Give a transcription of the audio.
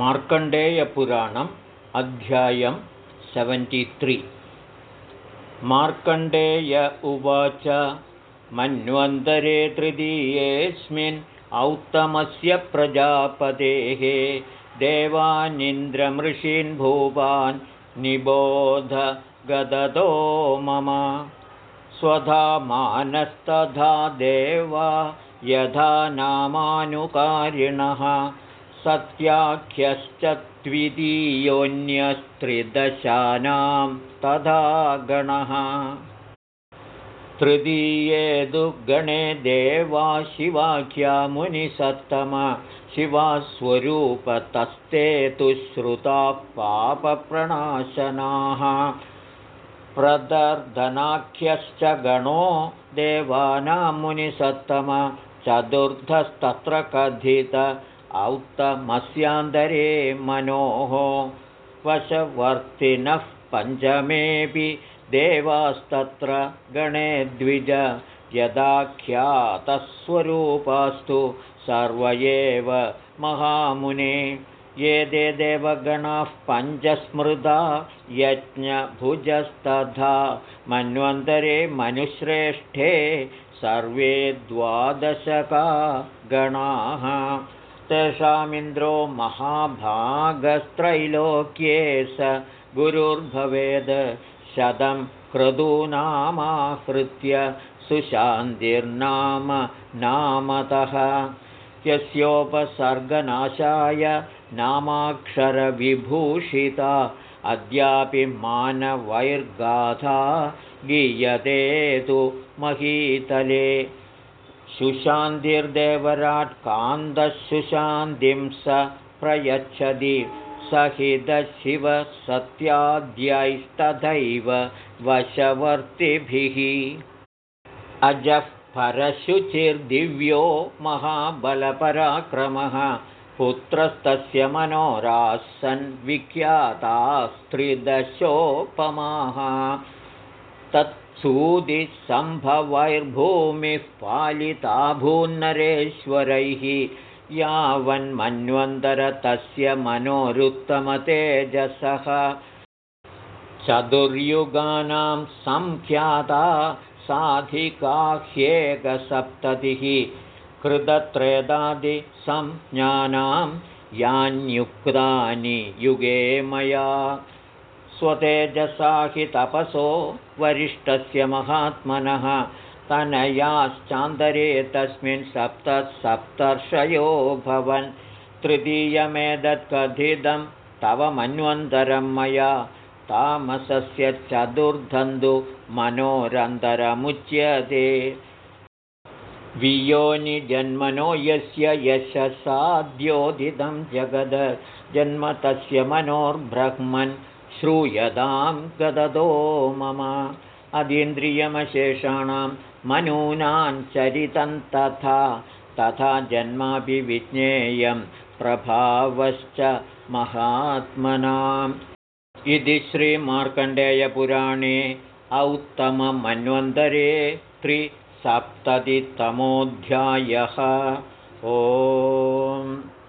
मार्कण्डेयपुराणम् अध्यायं सेवेण्टित्रि मार्कण्डेय उवाच मन्वन्तरे तृतीयेऽस्मिन् औत्तमस्य प्रजापतेः देवानिन्द्रमृषीन् भूपान् निबोध गदतो मम। स्वधा मानस्तथा देवा यथा नामानुकारिणः सत्याख्यश्च द्वितीयोऽन्यस्त्रिदशानां तथा गणः। तृतीये दुर्गणे देवा शिवाख्या मुनिसत्तम शिवास्वरूपतस्ते तु श्रुताः पापप्रणाशनाः। प्रदर्दनाख्यश्च गणो देवानां मुनिसत्तम चतुर्थस्तत्र कथित औत्तमस्यान्तरे मनोः वशवर्तिनः पञ्चमेऽपि देवास्तत्र गणे द्विज यदाख्यातस्वरूपास्तु सर्व एव महामुने। ये ते देवगणाः पञ्चस्मृता यज्ञभुजस्तथा मन्वन्तरे मनुश्रेष्ठे सर्वे द्वादशका गणाः तेषामिन्द्रो महाभागस्त्रैलोक्ये स गुरुर्भवेद् शतं क्रतूनामाहृत्य सुशान्तिर्नाम नामतः। यस्योपसर्गनाशाय नामाक्षरविभूषिता अद्यापि मानवैर्गाथा गीयते तु महीतले सुशान्तिर्देवराट् कान्तशुशान्तिं स प्रयच्छति सहितशिवसत्याद्यैस्तथैव वशवर्तिभिः। अजः परशुचिर्दिव्यो महाबलपराक्रमः पुत्रस्तस्य मनोरासन् विख्यातास्त्रिदशोपमाः तत् सूदिसम्भवैर्भूमिः पालिता भून्नरेश्वरैः यावन्मन्वन्तरतस्य मनोरुत्तमतेजसः। चतुर्युगानां संख्याता साधिकाह्येकसप्ततिः कृतत्रेदादिसंज्ञानां यान्युक्तानि युगे मया स्वतेजसा हि तपसो वरिष्ठस्य महात्मनः तनयाश्चान्तरे तस्मिन् सप्त सप्तर्षयो भवन्। तृतीयमेतत्कथितं तव मन्वन्तरं मया। तामसस्य चतुर्धन्तु मनोरन्तरमुच्यते। वियोनिजन्मनो यस्य यशसाद्योदितं जगद। जन्म तस्य मनोर्ब्रह्मन् श्रूयतां गदतो मम अतीन्द्रियमशेषाणां मनूनां चरितं तथा तथा जन्माभिविज्ञेयं प्रभावश्च महात्मनाम्। इति श्रीमार्कण्डेयपुराणे औत्तममन्वन्तरे त्रिसप्ततितमोऽध्यायः। ओ